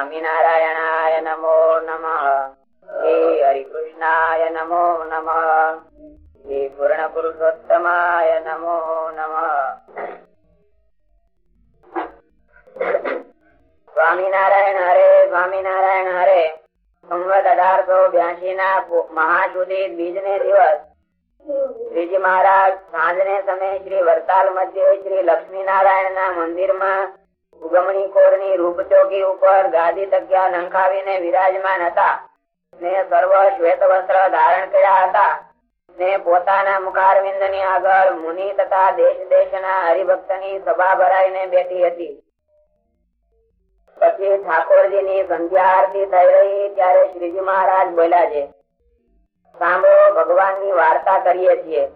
સ્વામિનારાયણાય નમો નમ. શ્રી હરિકૃષ્ણાય નમો નમ. શ્રી પૂર્ણ પુરુષોત્તમાય નમો નમ. સ્વામિનારાયણ હરે સ્વામિનારાયણ હરે. સંવત અઢારસો બ્યાસી ના મહાસુદી બીજ ને દિવસ. શ્રીજી મહારાજ સાંજને સમયે શ્રી વરતાલ મધ્ય શ્રી લક્ષ્મી નારાયણ ના મંદિરમાં પછી ઠાકોરજી ની સંધ્યા આરતી થઈ રહી ત્યારે શ્રીજી મહારાજ બોલ્યા છે, સાંભળો ભગવાન વાર્તા કરીએ છીએ.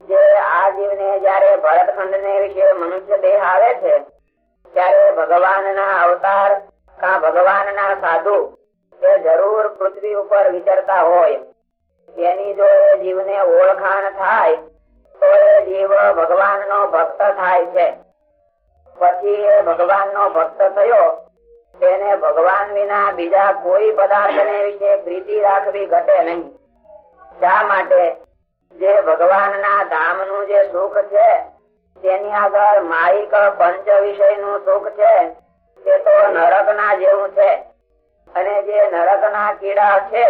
જે આ જીવ ને જયારે ભરતખંડ ને વિશે મનુષ્ય દેહ આવે છે ત્યારે ભગવાન ના અવતાર કા ભગવાન ના સાધુ એ જરૂર પૃથ્વી ઉપર વિચરતા હોય. એની જો એ જીવ ને ઓળખાણ થાય, તો એ જીવ ભગવાન નો ભક્ત થાય છે. પછી એ ભગવાન નો ભક્ત થયો, તેને ભગવાન વિના બીજા કોઈ પદાર્થ ને વિશે પ્રીતિ રાખવી ઘટે નહીં. શા માટે? જે ભગવાન ના ધામનું જે સુખ છે તેની આગળ માહિક પંચ વિષયનું સુખ છે તે તો નરક ના જેવું છે. અને જે નરક ના કીડા છે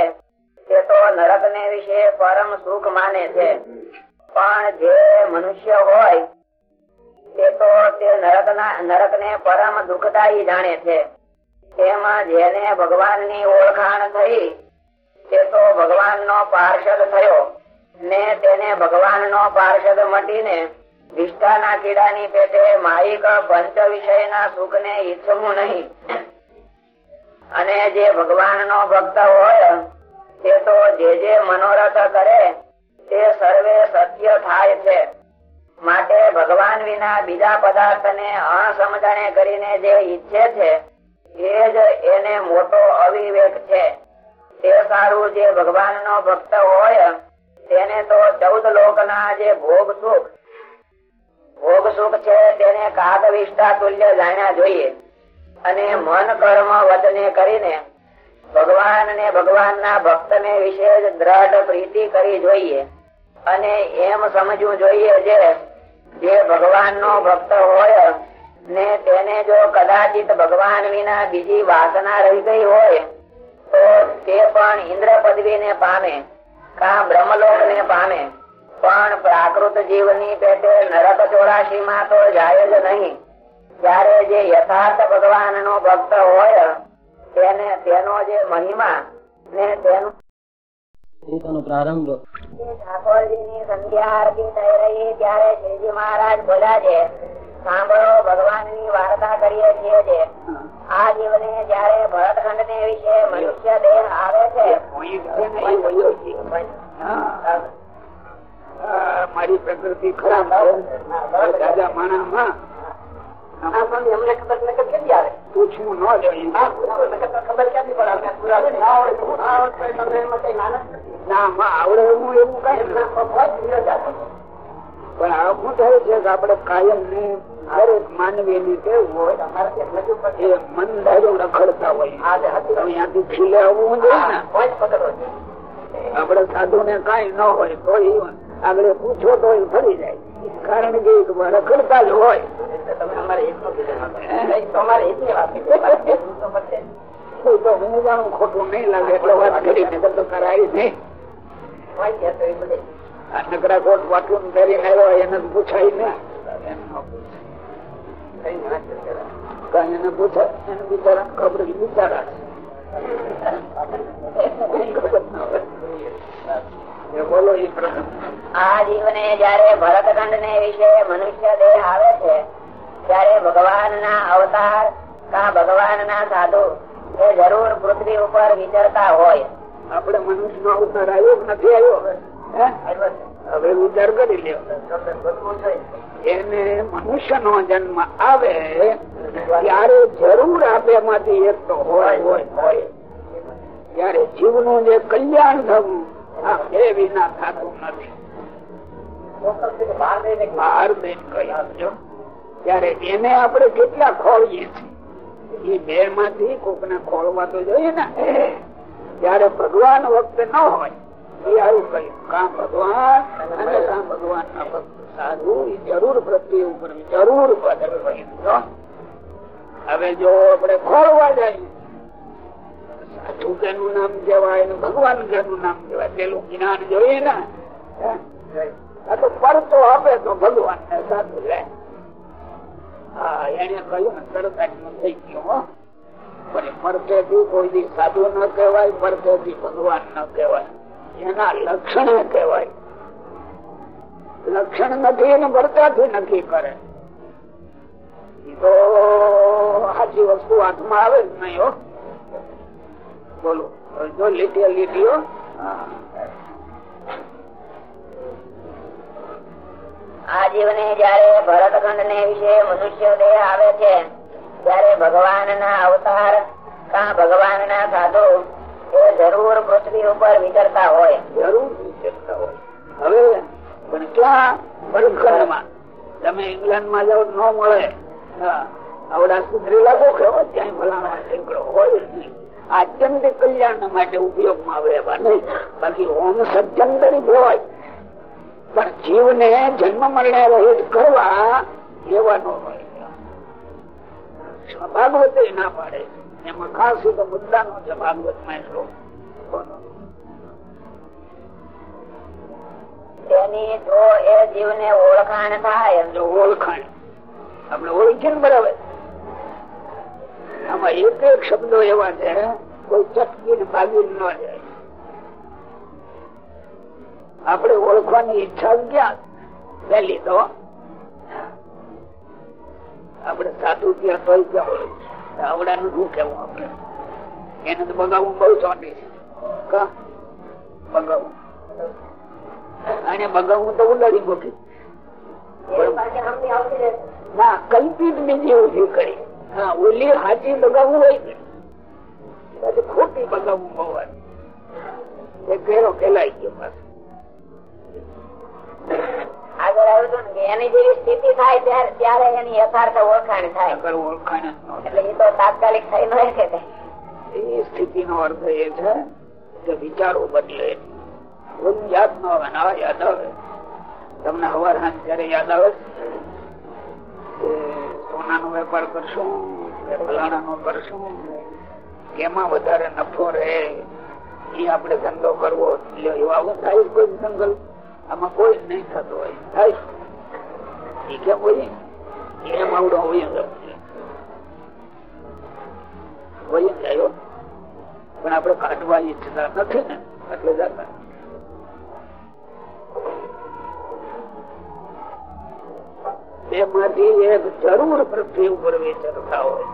તે તો નરક ને વિશે પરમ સુખ માને છે. પણ જે મનુષ્ય હોય તે તો તે નરક નરક ને પરમ દુઃખદાયી જાણે છે. તેમાં જેને ભગવાનની ઓળખાણ થઈ તે તો ભગવાન નો પાર્ષદ થયો. ને તેને ભગવાન નો પાર્ષદ મટીને વિષ્ઠાના કીડાની પેટે માહિક પંચ વિષય ના સુખ ને ઈચ્છવું નહીં. અને જે ભગવાન નો ભક્ત હોય, તે તો જે જે મનોરથ કરે, તે સર્વે સત્ય થાય છે. માટે ભગવાન વિના બીજા પદાર્થ ને અણસમજણે કરીને જે ઈચ્છે છે, એ જ એને મોટો અવિવેક છે. તે સારું જે ભગવાન નો ભક્ત હોય, તેને તો ચૌદ લોકના જે ભોગ સુખ ભોગ સુખ છે તેને કાગ વિષ્ઠા તુલ્ય જાણ્યા જોઈએ. અને મન કર્મ વચને કરીને ભગવાન ને ભગવાન ના ભક્ત ને વિશે દ્રઢ પ્રીતિ કરી જોઈએ. અને એમ સમજવું જોઈએ જે જે ભગવાન નો ભક્ત હોય ને તેને જો કદાચિત ભગવાન વિના બીજી વાસના રહી ગઈ હોય, તો તે પણ ઇન્દ્ર પદવી ને પામે, કા બ્રહ્મલોક ને પામે. પણ પ્રાકૃત જીવની પેટે નરક ચોરાશી માં તો જાય જ નહીં. ત્યારે જે યથાર્થ ભગવાન નો ભક્ત હોય તેને તેનો જે મહિમા ને તેનું પ્રારંભ. ઠાકોરજી સંધ્યા આરતી થઈ રહી ત્યારે શ્રીજી મહારાજ બોલ્યા છે સાંભળો ભગવાનની વાર્તા કરીએ છીએ આ જીવને જયારે ભરતખંડ ને વિશે મનુષ્ય દેહ આવે છે મારી પ્રકૃતિ ખરાબ દાદા માણા માં પૂછવું ન જોઈએ. ના આવડે એવું કઈ પણ આવું થાય છે કે આપડે કાયમ ને દરેક માનવી ની ટેવ હોય એ મન ધારો રખડતા હોય. અહીંયાથી ખીલે આવવું જોઈએ ને? આપડે સાધુ ને કઈ ન હોય તો ઈ આગળ પૂછો તો એ ફરી જાય. કારણ કે રખડતા જ હોય. તો હું જાણું ખોટું નહીં લાગે એટલે વાત કરીને તો કરાય નહીં. આ નકરા કોટ વાટલું કરીને આવ્યો એને પૂછાય ને. કઈ એને પૂછાય એને બિચારા ખબર બિચારા ખબર ન હોય. બોલો એ પ્રથમ આ જીવને જયારે ભરતખંડ ને વિશે મનુષ્ય દેહ આવે છે ત્યારે ભગવાન ના અવતાર કા ભગવાન ના સાધુ એ જરૂર પૃથ્વી ઉપર વિચરતા હોય. આપડે મનુષ્ય નો અવતાર આવ્યો નથી આવ્યો? હવે વિચાર કરી લ્યો. એને મનુષ્ય નો જન્મ આવે ત્યારે જરૂર આપે માંથી એક તો હોય હોય હોય. ત્યારે જીવનું જે કલ્યાણ થવું બે વિના થતું નથી. એ જોઈએ ભગવાન વખતે ન હોય, એ આવું કહ્યું કા ભગવાન? અને કા ભગવાન ના ભક્ત સાધુ? એ જરૂર પ્રત્યે ઉપર જરૂર હવે જો આપણે ખોળવા જાય ને ભગવાન નામ કહેવાય? પેલું જ્ઞાન જોઈએ ને તો પરતો આપે તો ભગવાન ને સાધુ લે હા, એને કહ્યું ને તરત થઈ ગયું સાધુ ન કહેવાય પરતેથી ભગવાન ન કહેવાય. એના લક્ષણ કહેવાય. લક્ષણ નથી એને ભરતાથી નક્કી કરે. તો સાચી વસ્તુ હાથમાં આવે જ નહીં બોલો. જો લીટીઓ લીટીઓ. આ જીવને જયારે ભરતખંડ ને વિશે મનુષ્ય દેહ આવે છે ત્યારે ભગવાન ના અવતાર કા ભગવાન ના સાધુ એ જરૂર પૃથ્વી ઉપર વિચરતા હોય. જરૂર વિચરતા હોય. હવે પણ ક્યાં ભરતખંડમાં? તમે ઇંગ્લેન્ડમાં જાઓ ન મળે. હા, આવડા સુધરી લાગો કેવો ત્યાં ફલાણા ટેકડો હોય આત્યંતિક કલ્યાણ માટે ઉપયોગમાં આવે એવા નહીં. બાકી ઓમ સજ્જન તરીકે હોય પણ જીવને જન્મ મરણે રહિત કરવા એવા ન હોય. ભાગવતે ના પાડે. એમાં ખાસ તો મુદ્દાનો છે ભાગવતમાં એટલો તેની જો એ જીવને ઓળખાણ થાય ઓળખાણ. આપણે ઓળખીએ ને બરાબર. આમાં એક એક શબ્દો એવા છે કોઈ ચટકી ને ભાગી ન જાય. આપણે ઓળખવાની ઈચ્છા ક્યાં? પેલી તો આપણે સાધુ ત્યાં તોય ક્યાં? ઓળખ આવડાનું શું કેવું આપણે? એને તો બગાવવું બહુ ચોટી છે. કા? બગાવવું અને બગાવવું તો ઉડાડી મૂકી ના કલ્પિત બીજી ઊભી કરી. હા ઓલી હાજી લગાવવું હોય ને ખોટી બગાવવું બહુ હોય. ઘેરો ફેલાઈ ગયો પાછો આગળ આવ્યું હતું ને કે એની જેવી સ્થિતિ થાય ત્યારે ત્યારે એની યથાર્થ ઓળખાણ થાય. એટલે એ તો તાત્કાલિક થઈ ન શકે એ સ્થિતિ નો અર્થ એ છે કે વિચારો બદલે યાદ ન આવે ના યાદ આવે તમને હવાર હાથ જયારે યાદ આવે કે સોના નો વેપાર કરશું ફલાણા નો કરશું, કેમાં વધારે નફો રહે એ આપણે ધંધો કરવો આવો થાય કોઈ સંકલ્પ. આમાં કોઈ નહીં થતો હોય, થાય. એ કેમ હોય આવડો હોય જાય પણ આપણે કાઢવા ઈચ્છતા નથી ને, એટલે જતા. એમાંથી એક જરૂર પૃથ્વી ઉપર વિચરતા હોય.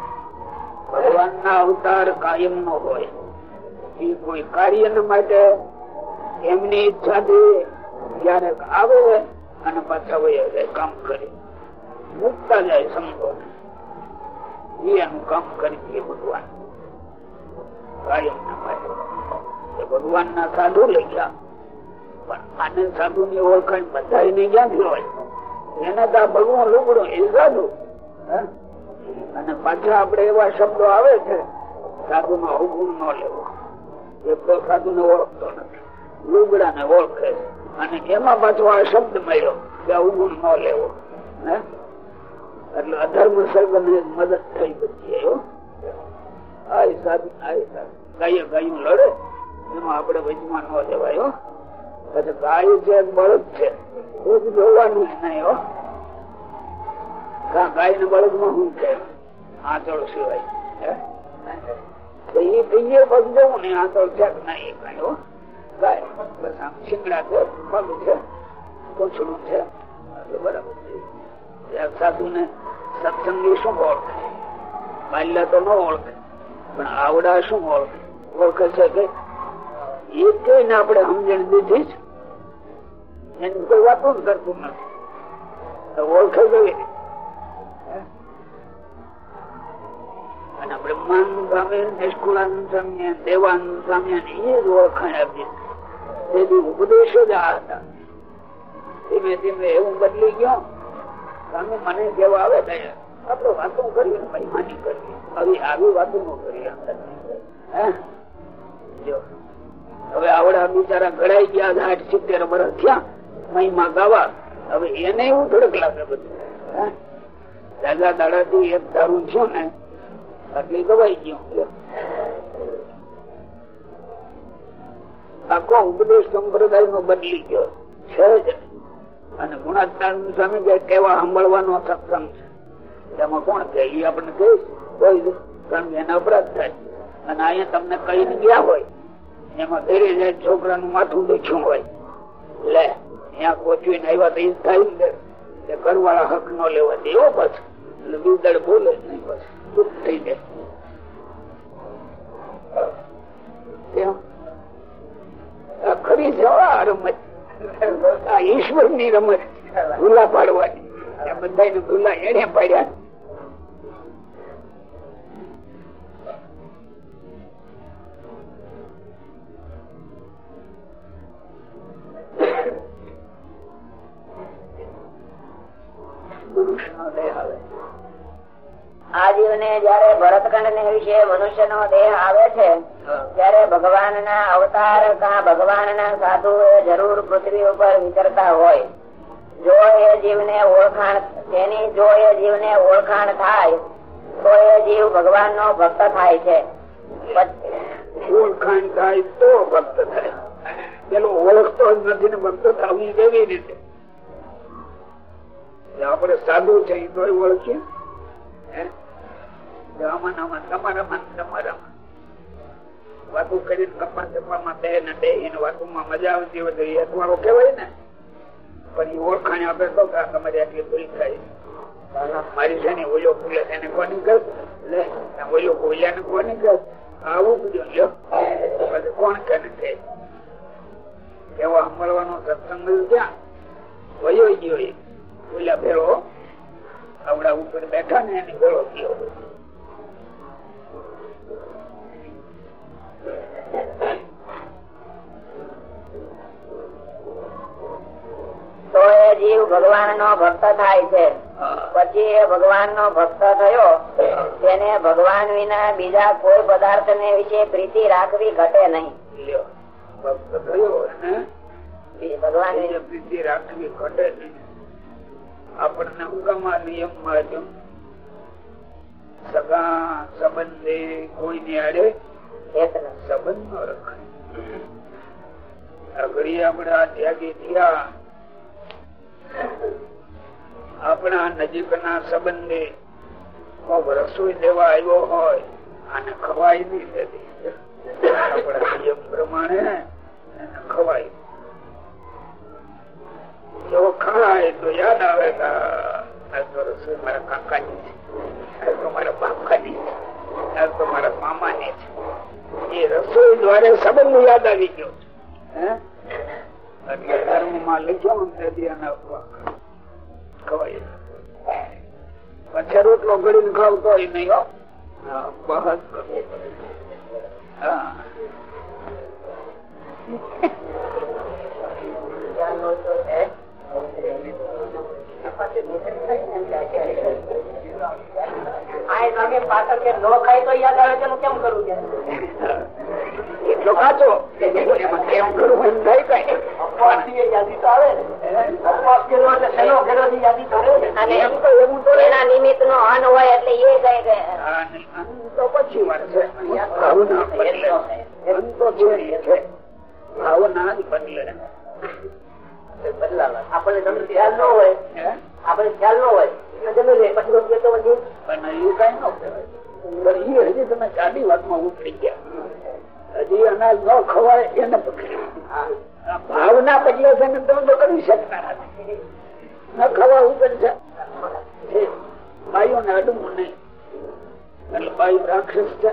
ભગવાન ના અવતાર કાયમ નો હોય. એ કોઈ કાર્ય માટે એમની ઈચ્છાથી ક્યારેક આવે અને પાછા વયા કામ કરી. મુકતા જાય સમજો એનું કામ કરી દે ભગવાન. કાયમ ના માટે. ભગવાન ના સાધુ લઈ ગયા. પણ આને સાધુ ની ઓળખાણ બધા ને ક્યાંથી હોય? એને તો આ લુગડું એ સાધુ? અને પાછા આપડે એવા શબ્દો આવે છે સાધુ નો અવગુણ ન લેવો એ સાધુ ને ઓળખતો નથી લુગડા ને ઓળખે અને એમાં પાછો આ શબ્દ મળ્યો કે અવગુણ ન લેવો? એટલે અધર્મ સર્ગ ને મદદ થઈ બધી હો. આ સાધુ આ સાધુ ગાયું લડે, એમાં આપડે વચમાં ન જવાય ગાય છે બળદ છે જોવાનું ગાય ને બળદમાં છે આંચળ ને છે. કઈ સાધુ ને સત્સંગી શું ઓળખે? બાલ્યા તો ન ઓળખે, પણ આવડા શું ઓળખે? ઓળખે છે કે એ કઈને આપણે સમજણ દીધી જ. એની કોઈ વાતો કરતું નથી. ઓળખે એ જ આ હતા. ધીમે ધીમે એવું બદલી ગયો. સ્વામી મને કેવા આવે દયા આપડે વાતો કરીએ ને ભાઈ માની કરીએ. આવી આવી વાતો ન કરીએ. હવે આવડા બિચારા ઘડાઈ ગયા સાઠ સિત્તેર વર્ષ થયા. મહિમા ગાવા હવે એને એવું થોડુંક લાગે બધું. દાદા દાડા દાડાથી એક ધારું છું ને, એટલે ગવાઈ ગયું. આખો ઉપદેશ સંપ્રદાય નો બદલી ગયો. છે જ. અને ગુણાત્માન સ્વામી કેવા સાંભળવાનો સત્સંગ છે. એમાં કોણ કે? એ આપણને કહીશ. કોઈ કારણ કે એના અપરાધ થાય. અને અહીંયા તમને કહીને ગયા હોય. એમાં ઘરે જાય, છોકરાનું માથું દુખ્યું હોય. લે. અહીંયા કોચવીને આવ્યા તો એ થાય ઘરવાળા હક નો લેવા દે પછી. એટલે બોલે જ નહીં પછી. ચૂપ થઈ જાય. ખરી જવા રમત. આ ઈશ્વરની રમત. ભૂલા પાડવાની. આ બધાને ભૂલા એને પાડ્યા. આવે આ જીવને જયારે ભરતખંડ ને વિશે મનુષ્ય નો દેહ આવે છે ત્યારે ભગવાન ના અવતાર કા ભગવાન ના સાધુ એ જરૂર પૃથ્વી ઉપર વિચરતા હોય. જો એ જીવ ને ઓળખાણ તેની જો એ જીવ ને ઓળખાણ થાય તો એ જીવ ભગવાન નો ભક્ત થાય છે. ઓળખાણ થાય તો ભક્ત થાય. પેલો ઓળખતો જ નથી ને ભક્ત થવું કેવી રીતે આપણે સાધુ છે એ તોય ઓળખીએ. તમારામાં તમારામાં. વાતો કરીને કપા વાતોમાં મજા આવતી હોય તો એ અજવાળો કેવાય ને. પણ આટલી ભૂલ થાય. મારી છે ને એને કોની કર લે, આ ભૂલ્યા ને કોની કર આવું બધું કોણ કરે તે એવો સાંભળવાનો સત્સંગ ક્યાં? વયો ગયો એ ભેળો આવડા ઉપર બેઠા ને એને ભેળો ગયો તો એ જીવ ભગવાન નો ભક્ત થાય છે. પછી એ ભગવાન નો ભક્ત થયો તેને ભગવાન વિના બીજા કોઈ પદાર્થ ને વિશે પ્રીતિ રાખવી ઘટે નહીં. ભગવાન વિના પ્રીતિ રાખવી ઘટે નહીં. આપણને ઉગમા નિયમમાં જો સગા સંબંધે કોઈ ની આડે સંબંધ ન રખાય. આપણે નજીક ના સંબંધી રસોઈ લેવા આવ્યો હોય, આને ખવાય નહીં આપણા નિયમ પ્રમાણે ખવાય. રસોઈ દ્વારા સંબંધ યાદ આવી ગયો હે? એટલે ધર્મમાં લખ્યો પછી રોટલો ઘડીને ખાવતો નહીં હો. હા, બહાર કરવો પડે. હા એટલો કાચો કેમ કરવું એમ થાય કઈ અને એમ તો એવું તો એના નિમિત્ત નો અન્ન હોય એટલે એ કઈ કે નહીં, તો પછી વાત છે. ભાવના બદલે આમ તો છે એ છે. ભાવના જ બદલે આપણને તમને હજી તમે અનાજ ન ખવાય એને ભાવના પગલે ને તમે તો કરી શકતા ન ખવા ઉપર છે. બાયુને અડવું નહીં એટલે ભાઈ રાક્ષસ છે.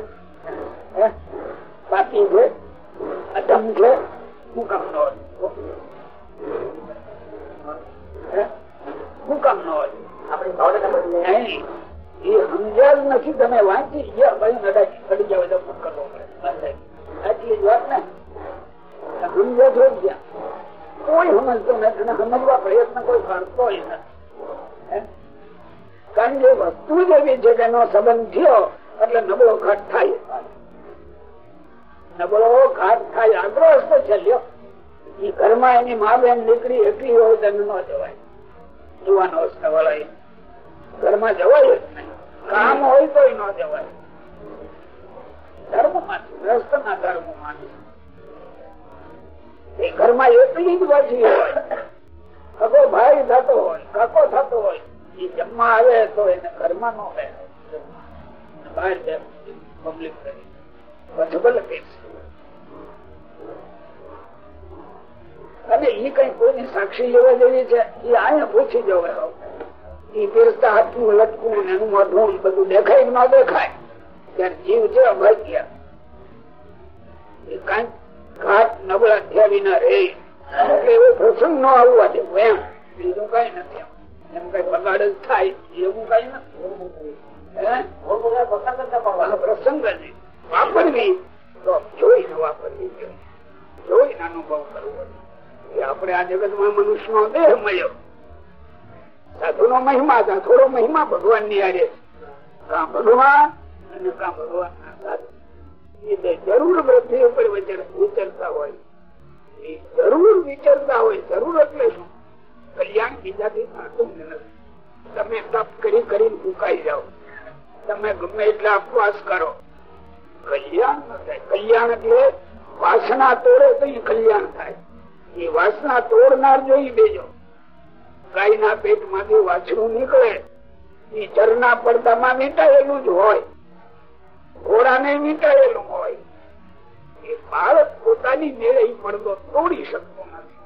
એનો સંબંધ થયો એટલે નબળો ઘાટ થાય. નબળો ઘાટ થાય આગ્રહ તો ચાલ્યો એ ઘરમાં એની મા બેન નીકળી એટલી હોય તો ન જવાય. જુવાન ઘરમાં જવાય જ નહીં. કામ હોય તો ન જવાય. ધર્મ માની ગ્રસ્ત ના ધર્મ માની એ ઘરમાં એટલી જ વાંચી હોય. કકો ભાઈ થતો હોય, કકો થતો હોય એ જમવા આવે તો એને ઘરમાં નો બે બહાર અને એ કઈ કોઈની સાક્ષી લેવા જેવી છે એ અહીંયા પૂછી જવે એ પીરતા હાથનું લટકું એનું મોઢું બધું દેખાય ના દેખાય? ત્યારે જીવ છે, અભાગ્ય. કઈ ઘાટ નબળા થયા વિના રે એવો પ્રસંગ ન આવવા દેવો એમ. બીજું કઈ નથી. એમ કઈ બગાડ થાય એવું કઈ નથી. હે? વાપરવી. જોઈને વાપરવી જોઈએ. જોઈને અનુભવ કરવો આપણે આ જગતમાં મનુષ્ય નો દેહ મળ્યો. સાધુ નો મહિમા થોડો મહિમા ભગવાનની આડે કા ભગવાન અને કા ભગવાન જરૂર વૃદ્ધિ ઉપર વિચરતા હોય. જરૂર વિચરતા હોય. જરૂર એટલે શું? કલ્યાણ બીજાથી થતું નથી. તમે તપ કરી કરીને ફૂકાઈ જાઓ. તમે ગમે એટલા ઉપવાસ કરો. કલ્યાણ થાય. કલ્યાણ એટલે વાસના તોડે તો કલ્યાણ થાય. એ વાસના તોડનાર જોઈ બેજો. ગાય ના પેટમાંથી વાછડું નીકળે. એ ચરના પડદામાં વીંટાયેલું જ હોય. ઘોડા ને વીંટાયેલું હોય. એ બાળક પોતાની મેળે પડદો તોડી શકતો નથી.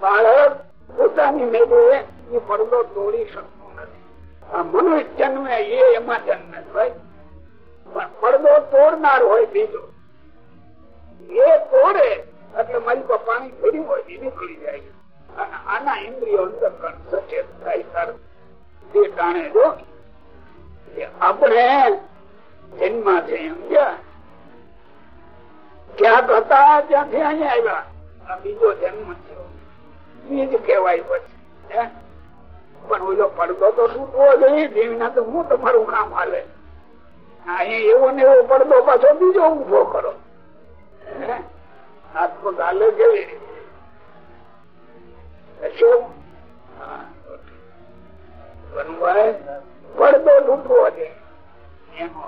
બાળક પોતાની મેળે એ પડદો તોડી શકતો મનુષ્ય જન્મે એ એમાં જન્મ ભાઈ પણ પડદો તોડનાર હોય બીજો. એ તોડે એટલે મારી પર પાણી ફેર્યું હોય એ નીકળી જાય. અને આના ઇન્દ્રિયો અંતર સચેત થાય તરત તે ટાણે જો આપણે જન્મ છે સમજ્યા ક્યાંક હતા ત્યાંથી અહીંયા આવ્યા. આ બીજો જન્મ થયો. બીજ કહેવાય પછી? પણ ઓલો પડદો તો તૂટવો જોઈએ, દેવીના તો હું તમારું કામ હાલે. અહીંયા એવો ને એવો પડદો પાછો બીજો ઊભો કરો. હે? હાથ પગ હાલે કેવી શું? પડદો લૂંટવો છે. એનો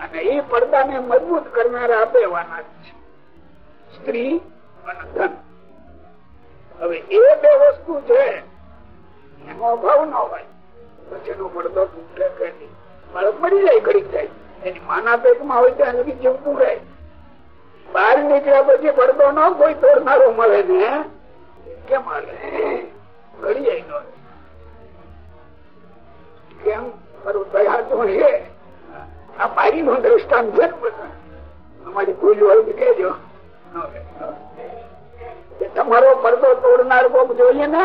અને એ પડદાને મજબૂત કરનારા આપેવાના છે. સ્ત્રી અને ધન. હવે એ બે વસ્તુ છે બહાર નીકળ્યા પછી પડદો ન કોઈ તોડનારો મળે ને, કેમ હાલે? ઘડી જાય કેમ? આ મારી નું દ્રષ્ટાંત છે અમારી ભૂલ હોય તો કેજો તમારો પડદો તોડનાર કોક જોઈએ ને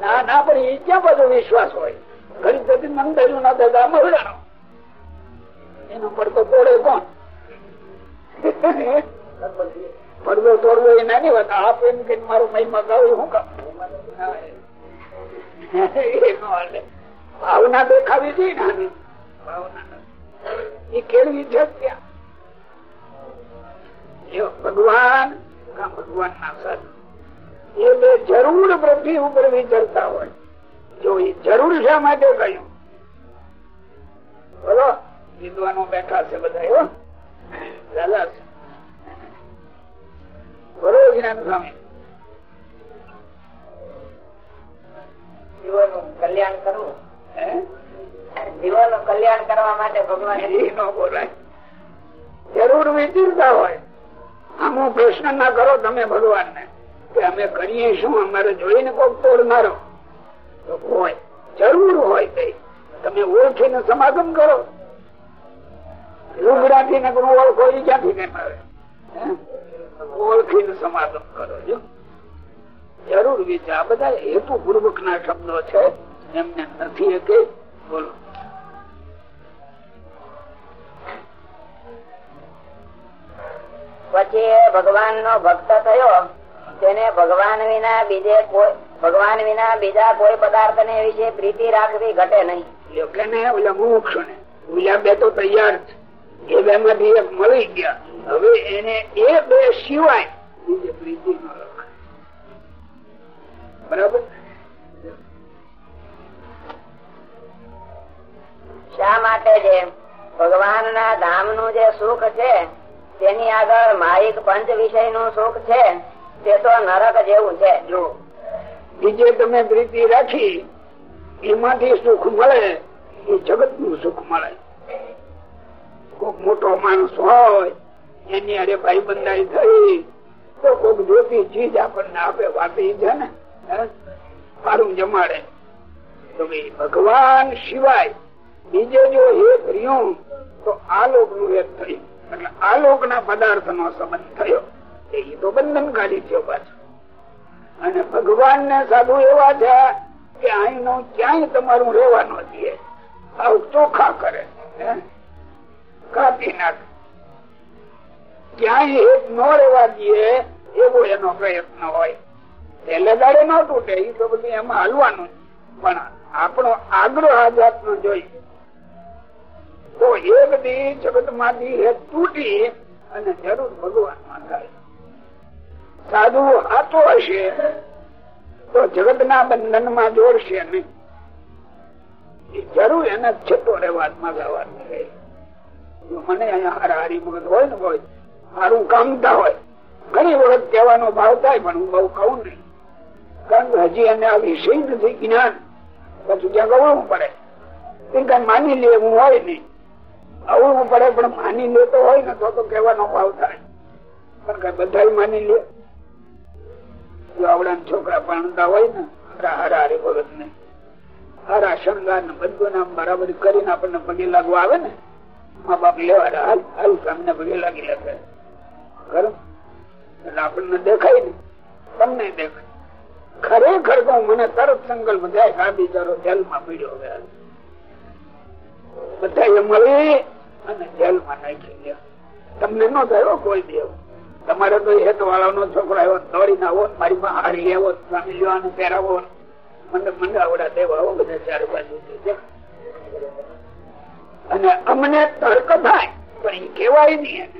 ના ના, પણ એ ક્યાં બધો વિશ્વાસ હોય? ઘડી જતી મંદિર ના દાદા મળવાનો એનો પડતો તોડે કોણ? પડદો તોડવો એ નાની વાત. આપ એમ કે મારો મહિમા ગાવ, હું. ભાવના દેખાવી જોઈએ નાની. ભાવના એ કેળવી છે ત્યાં. ભગવાન ભગવાન ના સાધુ. એ બે જરૂર પૃથ્વી ઉપર વિચરતા હોય. જો એ જરૂર શા માટે કહ્યું બોલો. વિદ્વાનો બેઠા છે બધા દાદા બોલો જ્ઞાન સ્વામી. જીવોનું કલ્યાણ કરવું. હે? જીવોનું કલ્યાણ કરવા માટે ભગવાન જરૂર વિચરતા હોય. આમ પ્રશ્ન ના કરો તમે ભગવાન ને કે અમે કરીએ શું? અમારે જોઈને કોક તોડનારો તો હોય. જરૂર હોય કઈ તમે ઓળખીને સમાગમ કરો. લુગડાથી ને ઓળખો એ ક્યાંથી કેમ આવે ઓળખીને સમાગમ કરો, જો. જરૂર વિચાર. બધા હેતુ પૂર્વક ના શબ્દો છે. એમને નથી કે. બોલો. પછી ભગવાન નો ભક્ત થયો. તેને ભગવાન વિના બીજે કોઈ ભગવાન વિના બીજા કોઈ પદાર્થ ને વિશે પ્રીતિ રાખવી ઘટે નહીં. એટલે ને ઓલા મુમુક્ષ ને ઓલા બે તો તૈયાર એ બે માંથી એક મળી ગયા. હવે એને એ બે સિવાય બીજે પ્રીતિ ન રખાય. બરાબર? શા માટે છે ભગવાન ના ધામનું જે સુખ છે તેની આગળ માહિક પંચ વિષયનું સુખ છે? તે તો નરક જેવું છે. બીજે તમે પ્રીતિ રાખી, એમાંથી સુખ મળે, એ જગતનું સુખ મળે. કોક મોટો માણસ હોય, એની અરે ભાઈ બંધાઈ થઈ, તો કોક જોતી ચીજ આપણને આપે વાપી છે ને? સારું જમાડે. તો ભાઈ ભગવાન સિવાય બીજે જો હેત રહ્યું, તો આલોકનું હેત થયું. એટલે આલોક ના પદાર્થ નો સંબંધ થયો. એ તો બંધનકારી થયો પાછો. અને ભગવાન ને સાધુ એવા છે કે અહીંનો ક્યાંય તમારું રહેવાનું દે. આવું ચોખા કરે? કાપી નાખે. ક્યાંય એક ન રહેવા દે એવો એનો પ્રયત્ન હોય. પેલે દાડે ન તૂટે એ તો બધું એમાં હાલવાનું પણ આપણો આગ્રહ આ જાતનો જોઈએ તો એક દી જગતમાંથી તૂટી અને જરૂર ભગવાનમાં થાય સાધુ હાથો હશે, તો જગત ના બંધનમાં જોડશે નહીં. જરૂર એને છેટો રહેવા મગાવવાનું છે. મને અહીંયા હારાહારી મગજ હોય ને હોય સારું કામતા હોય. ઘણી વખત કહેવાનો ભાવ થાય, પણ હું બહુ કહું નહીં. કારણ કે હજી એને આ વિષય નથી, જ્ઞાન. પછી ત્યાં ગવડવું પડે. એ કઈ માની લે હું હોય નહીં. અવળવું પડે, પણ માની લેતો હોય ને, તો કહેવાનો ભાવ થાય. પણ કઈ બધા માની લે. આવડા છોકરા ભણતા હોય ને, હારા હારા ભગત ને હરા શણગાર ને બધું નામ બરાબર કરીને આપણને પગે લાગવા આવે ને, મા બાપ લેવા હાલ હાલ તમને પગે લાગી લે આપણને દેખાય ને, તમને દેખાય. ખરેખર તો મને તરત સંકલ્પ થાય આ બિચારો જેલમાં પીડ્યો ગયા બધા મળી અને જેલમાં નાખી ગયા. તમને ન થયો કોઈ દેવ તમારે તો હેત વાળા નો છોકરો આવ્યો, દોડીને આવો મારી માં હારી લેવો સ્વામી લેવાનું પહેરાવો મને મંડાવડા દેવા બધા ચાર બાજુ અને અમને તર્ક થાય, પણ એ કેવાય નહીં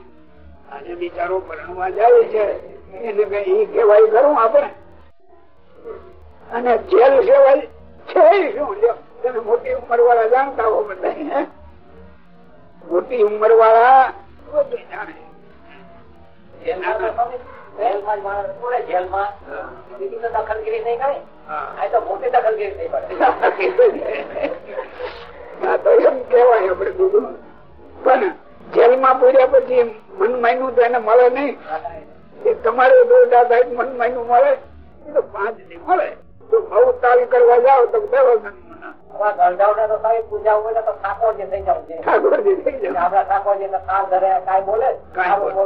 અને બિચારો ભણવા જાય છે, એને કઈ કેવાય ખરું આપણે? અને જેલ સેવાય છે શું? તમે મોટી ઉંમર વાળા જાણતા હો બધા મોટી ઉંમર વાળા બધું જાણે. દખલગીરી નહીં કરે. એમ કેવાય આપડે પણ જેલમાં પૂર્યા પછી મન માયનું તો એને મળે નહીં તમારે થાય મન માયનું મળે તો પાંચ નહીં, મળે તો બહુ તાલ કરવા જાવ તો આવા આવું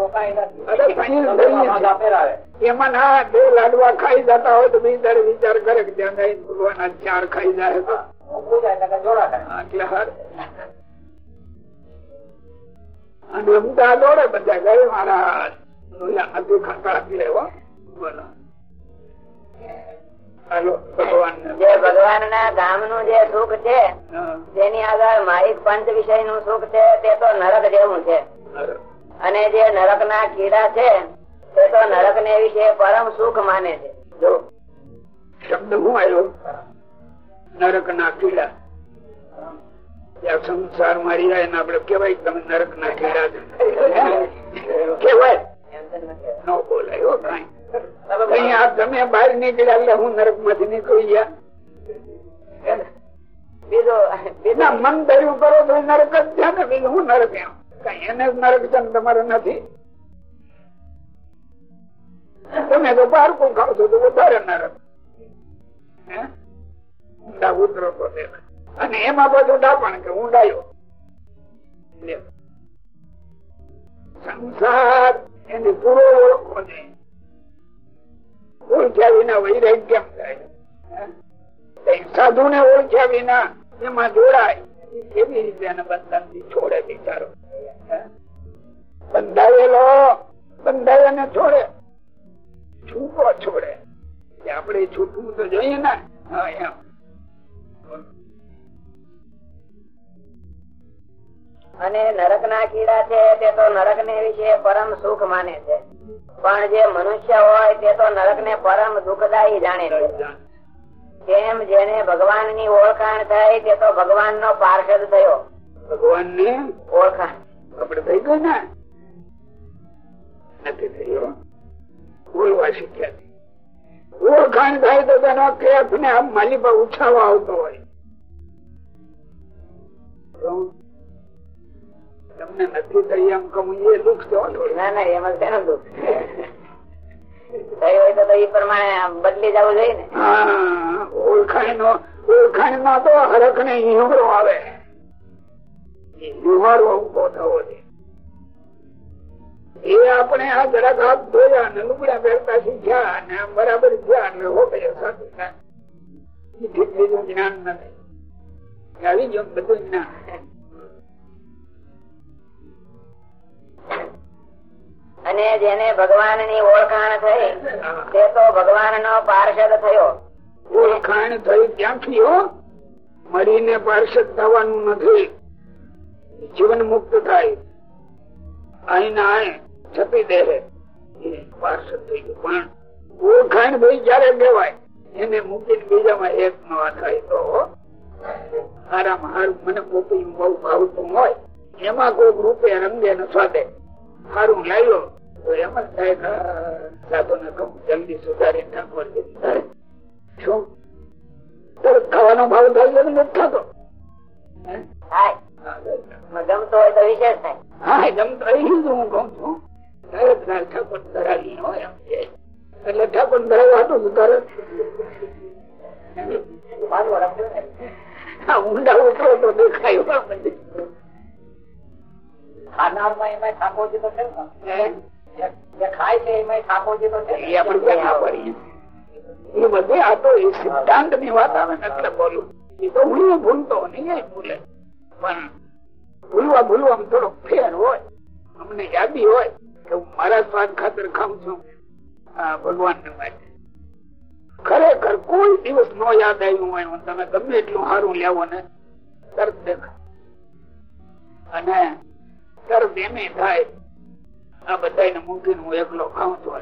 એમાં ના બે લાડવા ખાઈ જતા હોય તો બીજા વિચાર કરે કે ત્યાં જઈને ભગવાન ચાર ખાઈ જાય તો. પૂજા જોડા થાય. એટલે હાર અને અમદા દોડે બધા ગયે મારા ખાતા લેવા. બોલો. જે ભગવાન. ના ધામનું જે સુખ છે તેની આગળ માહિત પંચ વિષયનું સુખ છે તે તો નરક જેવું છે. અને જે નરક ના કીડા છે તે તો નરક ને વિશે પરમ સુખ માને છે. જો શબ્દ હું આવ્યો નરક ના કીડા સંસાર મારી જાય ને આપડે કેવાય તમે નરક ના કીડા. કેવાય. ન બોલાય કાંઈ. કઈ તમે બહાર નીકળ્યા એટલે હું નરકમાંથી નીકળી ગયા. બીજું ના મન ધર્યું કરો તો નરક જ છે ને બીજું હું નરક એમ? કઈ એને જ નરક છે તમારે નથી? તમે તો પારકું ખાવ છો તો વધારે નરક. હે? ઊંડા ઉતરો તો અને એમાં બધું ડાપણ કે ઊંડાયો. સંસાર એને પૂરો ઓળખો નહીં ઓળખ્યા વિના વૈરાગ કેમ થાય? સાધુ ને ઓળખ્યા વિના એમાં જોડાય. કેવી રીતે એને બંધનથી છોડે બિચારો? બંધાયેલો બંધાયેને છોડે. છૂટો છોડે. આપણે છૂટવું તો જોઈએ ને? હા, એમ. અને નરક ના કીડા છે તે તો નરક ને વિશે પરમ સુખ માને છે. પણ જે મનુષ્ય હોય તે તો નરક ને પરમ દુઃખદાયી જાણે છે. તેમ જેને ભગવાનની ઓળખાણ થઈ તે તો ભગવાન નો પાર્ષદ થયો. ભગવાનની ઓળખાણ. આપડે થઈ ગયો ને? નથી થયો. બોલવા શીખ્યા ઓળખાણ થાય તો તેનો કેફ ને આમ માલી ઉછાવા આવતો હોય. તમને નથી થઈ એમ કહું એ દુઃખ તો ના ના એમાં શેનું દુઃખ. થયું હોય તો તો એ પ્રમાણે બદલી જવું જોઈએ ને. ઓળખાણ નો ઓળખાણમાં તો હરખ ને હિંવરો આવે. હિંવારો ઊભો થવો એ આપણે આ જરાક હાથ ધોયા ને લુગડા પહેરતા શીખ્યા અને આમ બરાબર થયા એટલે હો ગયા સાચું જ્ઞાન નથી. આવી ગયું બધું જ્ઞાન. અને જેને ભગવાનની ઓળખાણ થઈ, તે તો ભગવાન નો પાર્ષદ થયો. ઓળખાણ થઈ ક્યાંથી હો? મરીને પાર્ષદ થવાનું નથી. જીવન મુક્ત થાય. અહીં છપી દે પાર્ષદ થઈ ગયું પણ ઓળખાણ ભાઈ જયારે કહેવાય? એને મૂકીને બીજામાં એક નો થાય તો હારામાં હારું. મને બહુ ભાવતું હોય. એમાં કોઈક રૂપે રંગે ને સ્વાદે. સારું લાવ્યો તો એમ જ થાય કે સાધુ ને કહું જલ્દી સુધારી ઠાકોર શું? તરત ખાવાનો ભાવ થાય છે નથી થતો? ગમતો હોય તો વિશેષ થાય. હા એ જ હું કઉ છું. તરત ના ઠાકોર ધરાવી હોય એમ છે એટલે ઠાકોર ધરાવવા હતું તરત ઊંડા ઉતરો તો દેખાયું. બધે. ખાનારમાં એમાં ઠાકોરજી તો છે ને? જે ખાય છે એમાં ઠાકોરજી તો છે એ આપણે ના પાડીએ? એ બધે આ તો એ સિદ્ધાંતની વાત આવે ને એટલે બોલું. એ તો હું ભૂલતો નહીં એ ભૂલે. પણ ભૂલવા ભૂલવા થોડો ફેર હોય અમને યાદી હોય કે હું મારા સ્વાદ ખાતર ખાઉં છું. ભગવાન ને માટે. ખરેખર કોઈ દિવસ નો યાદ આવ્યું હોય તમે ગમે એટલું સારું લેવો ને તરત દેખાય. અને થાય. આ મૂકીને હું એકલો ખાઉં છું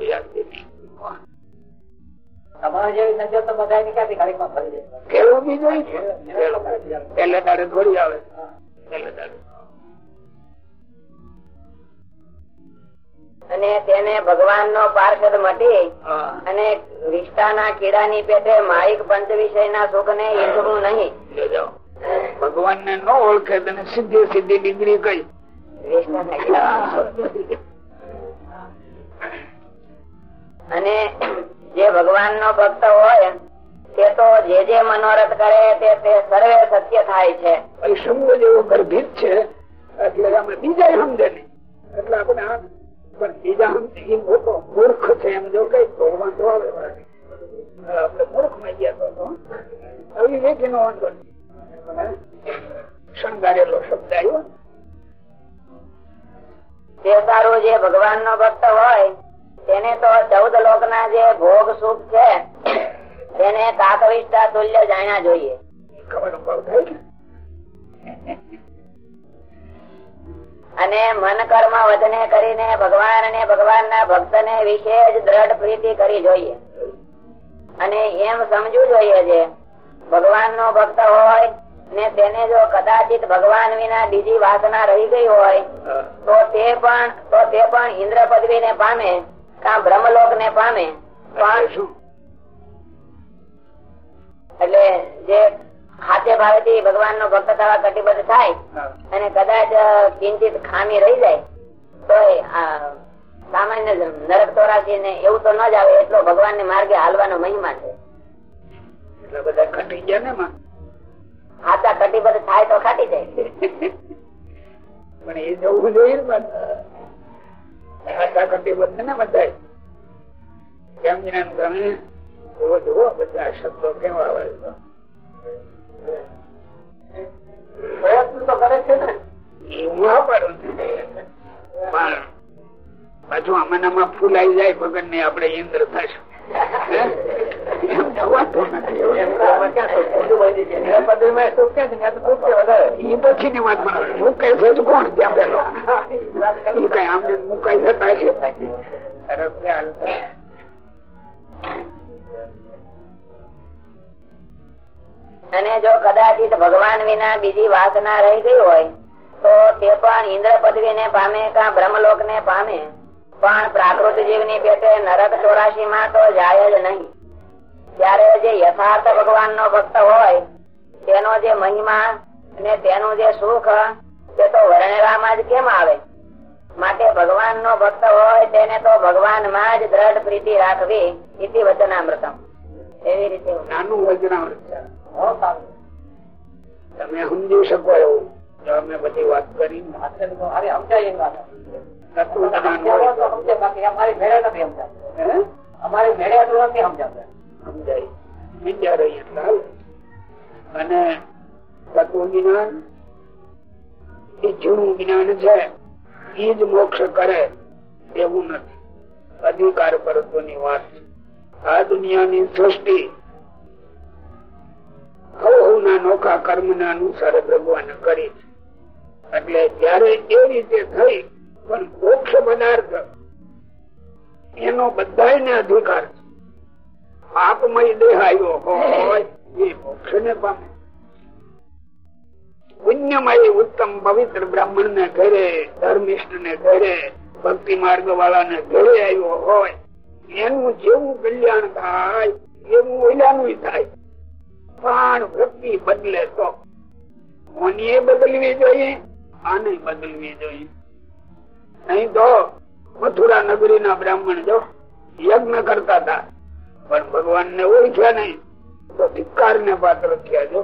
અને તેને ભગવાન નો પાર્ષદ મટી હા. ના કીડા ની પેટે માહિક પંચ વિષય ના સુખ ને ઈચ્છવું નહીં ભગવાન ને ન ઓળખે તેને સીધી સીધી ડિગ્રી કઈ. અને જે ભગવાન નો ભક્ત હોય, તે તો જે જે મનોરથ કરે તે તે સર્વે સત્ય થાય છે. સંગ જેવો ગર્ભિત છે, એટલે અમે બીજા સમજે નહીં. એટલે આપણે આ પણ બીજા સમજે મોટો મૂર્ખ છે એમ જો કઈ, તો વાંધો આવે આપણે મૂર્ખમાં ગયા તો અવિવેકી નો વાંધો શણગારેલો શબ્દ આવ્યો. ને. જે ભગવાન નો ભક્ત હોય, તેને તો ચૌદ લોક ના જે ભોગ સુખ છે, તેને કાકવિષ્ટા તુલ્ય જાણ્યા જોઈએ અને મન કર્મ વધને કરીને ભગવાન અને ભગવાન ના ભક્ત ને વિશે દ્રઢ પ્રીતિ કરી જોઈએ અને એમ સમજવું જોઈએ છે ભગવાન નો ભક્ત હોય ને તેને જો કદાચિત ભગવાન વિના બીજી વાસના રહી ગઈ હોય તો તે પણ તો તે પણ ઇન્દ્ર પદવી ને પામે કા બ્રહ્મલોક ને પામે. એટલે જે હાથે ભાવેથી ભગવાન નો ભક્ત થવા કટિબદ્ધ થાય અને કદાચ કિંચિત ખામી રહી જાય તો આ, સામાન્ય નરક તોરાશી ને એવું તો ન જ આવે એટલો ભગવાન ને માર્ગે હાલવાનો મહિમા છે. એટલે બધા ઘટી ગયા ને હાથા કટિબદ્ધ થાય તો ખાટી જાય. પણ એ જવું જોઈએ. આશા કટિબદ્ધ ને બધા. કેમ તમે બધા શબ્દો કેવા આવે તો કરે છે ને. એવું પણ પાછું આમાં ફૂલાઈ જાય ભગન ને આપડે ઇન્દ્ર થશું. હે? થવાતું નથી એમાં ક્યાં સુખ? ઊંધું વળી છે. નિરાપદમાં સુખ ક્યાં છે? ત્યાં તો સુખ છે વધારે. એ પછી ની વાત મૂકે છે જ કોણ ત્યાં પેલો એ કઈ આમ મુકાઈ જતા છે છે. અને જો કદાચિત ભગવાન વિના બીજી વાત ના રહી ગઈ હોય, તો તે પણ ઇન્દ્ર પદવી ને પામે કા બ્રહ્મલોક ને પામે પણ પ્રાકૃત જીવની પેટે નરક ચોરાશી માં તો જાય જ નહીં. ત્યારે જે યથાર્થ ભગવાન નો ભક્ત હોય તેનો જે મહિમા અને તેનું જે સુખ તે તો વર્ણવામાં જ કેમ આવે? માટે ભગવાન નો ભક્ત હોય તેને તો ભગવાનમાં જ દ્રઢ પ્રીતિ રાખવી ઇતિ વચનામૃતમ. એવી રીતે નાનું સારું. તમે સમજી શકો એવું. અમે બધી વાત કરી તો સમજાય અમારી નથી સમજાતું. અમારી મેળે એટલું નથી સમજાતું. સમજાય. વિદ્યા રહી અને તત્વ જ્ઞાન એ જૂનું જ્ઞાન છે એ જ મોક્ષ કરે એવું નથી. અધિકાર પરત્વની વાત છે. આ દુનિયાની સૃષ્ટિ ના નોખા કર્મ ના અનુસાર ભગવાન કરી છે. એટલે ત્યારે એ રીતે થઈ પણ મોક્ષ પદાર્થ એનો બધાને અધિકાર છે. પાપમય દેહ હોય એ મોક્ષ ને પામે. પુણ્યમય ઉત્તમ પવિત્ર બ્રાહ્મણ ને ઘરે ધર્મિષ્ઠ ને ઘરે, ભક્તિ માર્ગ વાળા ને ઘરે આવ્યો હોય, એનું જેવું કલ્યાણ થાય, એવું ઓલાનું થાય. પણ વૃત્તિ બદલે તો કોની બદલવી જોઈએ, આને બદલવી જોઈએ? નહીં તો મથુરા નગરી ના બ્રાહ્મણ જો યજ્ઞ કરતા હતા. પણ ભગવાન ને ઓળખ્યા નહીં. તો ધિકાર ને પાત્ર થયા જો.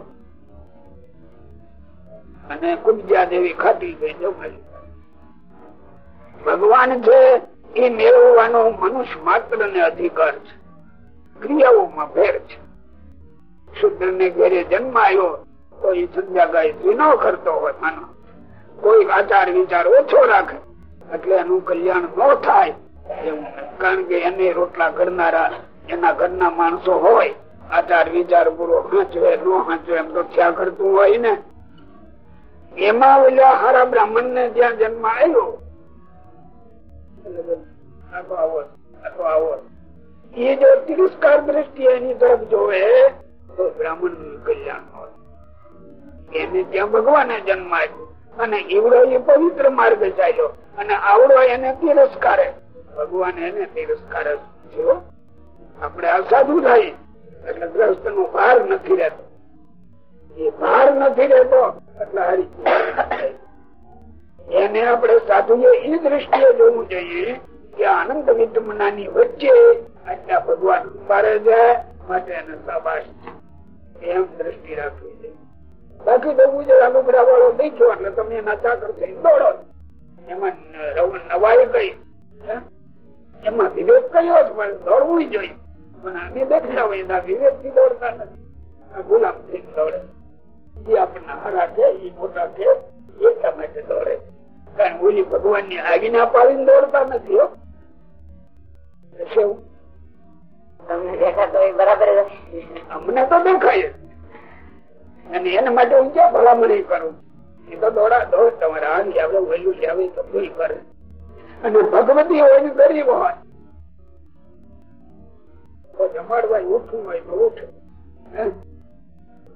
અને કુબજા દેવી ખાતી ગઈ જો ભગવાન છે એ મેળવવાનો મનુષ્ય માત્ર ને અધિકાર છે. ક્રિયાઓમાં ફેર છે. શુદ્ર ને ઘેરે જન્મ આવ્યો તો એ સંધ્યા ગાયત્રી ન કરતો હોય માનો. કોઈ આચાર વિચાર ઓછો રાખે. એટલે એનું કલ્યાણ ન થાય એવું કારણ કે એને રોટલા કરનારા એના ઘરના માણસો હોય આચાર વિચાર પૂરો હાંચવે, ન હાંચવે એમ તો થયા કરતું હોય ને. એમાં ઓલા હારા બ્રાહ્મણ ને જ્યાં જન્મ આવ્યો. એ જો તિરસ્કાર દ્રષ્ટિ એની તરફ જોવે, તો બ્રાહ્મણનું કલ્યાણ હોય એને ત્યાં ભગવાને જન્મ આપ્યો. અને ઈવડો એ પવિત્ર માર્ગ ચાલ્યો. અને આવડો એને તિરસ્કારે. ભગવાન એને તિરસ્કાર. આપણે અસાધુ થાય એટલે ગ્રસ્ત નો ભાર નથી રહેતો. એ ભાર નથી રહેતો, એટલે હરી એને આપણે સાધુએ એ દ્રષ્ટિએ જોવું જોઈએ કે આનંદ વિદ્યમનાની વચ્ચે આટલા ભગવાન ઉભારે જાય માટે એને સાબાશ એમ દ્રષ્ટિ રાખવી છે બાકી તો ગુજરાત લુગડા વાળો દેખ્યો એટલે તમે એના ચાકર થઈ દોડો. એમાં નવાઈ કઈ એમાં વિવેક કયો જ પણ દોડવું જોઈએ. પણ આને દેખતા હોય એના વિવેકથી દોડતા નથી. ગુલામ થઈ દોડે. એ આપણને હરા છે એ મોટા છે એટલા માટે દોડે. કારણ ઓલી ભગવાનની આજ્ઞા પાડીને દોડતા નથી હો. તમને દેખાતો બરાબર અમને તો દેખાય. અને એના માટે હું ક્યાં ભલામણી કરું? એ તો દોડા દોડ તમારે આ લઈ આવે વહેલું લઈ આવે તો ભૂલ કરે અને ભગવતી હોય ગરીબ હોય. તો જમાડવા ઉઠવું હોય તો ઉઠે?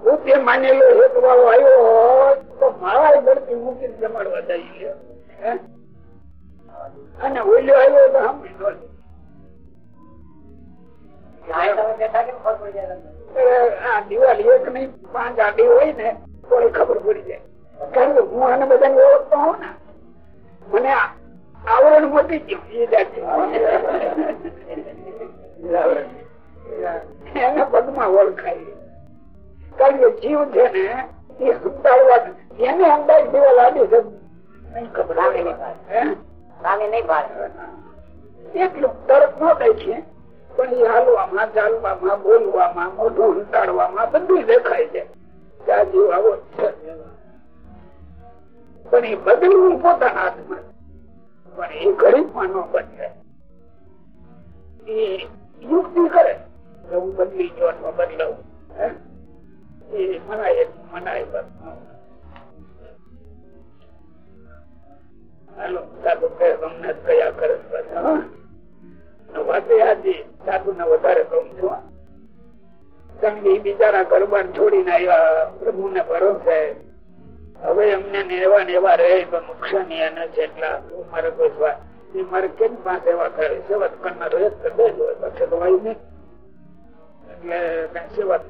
પોતે માનેલો હેતવાળો આવ્યો હોય તો મારા ગળતી મૂકીને જમાડવા જઈએ. હે? અને ઓલ્યો આવ્યો તો દિવાળી એક નહીં પાંચ આડી હોય ને તો ખબર પડી જાય. કારણ કે હું આને બધાને ઓળખતો હોઉં ને મને આવરણ મોટી ગયું એ જાતનું. ઓળખાય. કારણ કે જીવ છે ને એ સંતાડવા એને અંદાજ દિવાલ લાગે છે. એટલું તરફ ન દેખીએ પણ એ હાલવામાં, ચાલવામાં, બોલવામાં, મોઢું હંતાડવામાં બધું દેખાય છે. આ જીવ છે. પણ એ બદલવું પોતાના હાથમાં. પણ એ ગરીબમાં ન બદલે. એ યુક્તિ કરે. હું બદલી અથવા બદલાવું. મનાય મનાય હાલો જ કયા કરે સાધુ ને વધારે કહું રહે એટલા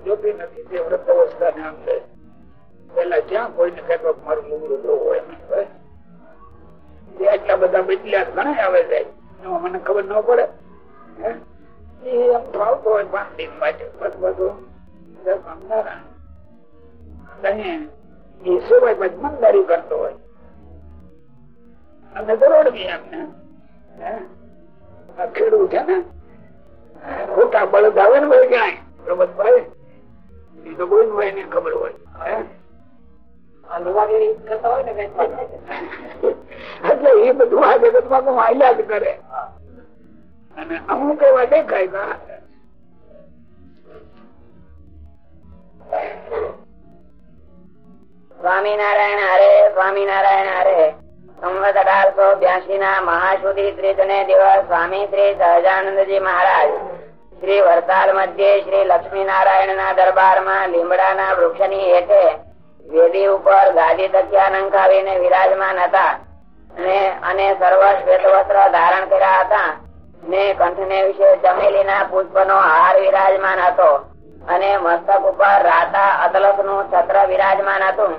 જોતી નથી, તે વ્રત અવસ્થા ને આમ છે પેલા જ્યાં કોઈને કહેતો મારું હોય નહીં એટલા બધા બદલ્યા ઘણા આવે એમાં મને ખબર ન પડે? એ હોય પાંચ માટે બધું એ સિવાય પછી હોય ને એટલે એ બધું આ જગતમાં તો હાલ્યા જ કરે. અને અમુક એવા દેખાય સ્વામિનારાયણ હરે સ્વામિનારાયણ હરે. સંવત અઢારસો બ્યાસી ના મહાશુદ્ધિ ત્રીજને દિવસ સ્વામી શ્રી સહજાનંદજી મહારાજ શ્રી વરસાદ મધ્યે શ્રી લક્ષ્મી નારાયણ ના દરબારમાં લીમડાના વૃક્ષની હેઠે વેદી ઉપર ગાદી તકિયા નંખાવીને વિરાજમાન હતા અને સર્વ શ્વેત વસ્ત્ર ધારણ કર્યા હતા. ને કંઠને વિશે ચમેલીના પુષ્પનો હાર વિરાજમાન હતો અને મસ્તક ઉપર રાતા અતલસનું છત્ર વિરાજમાન હતું.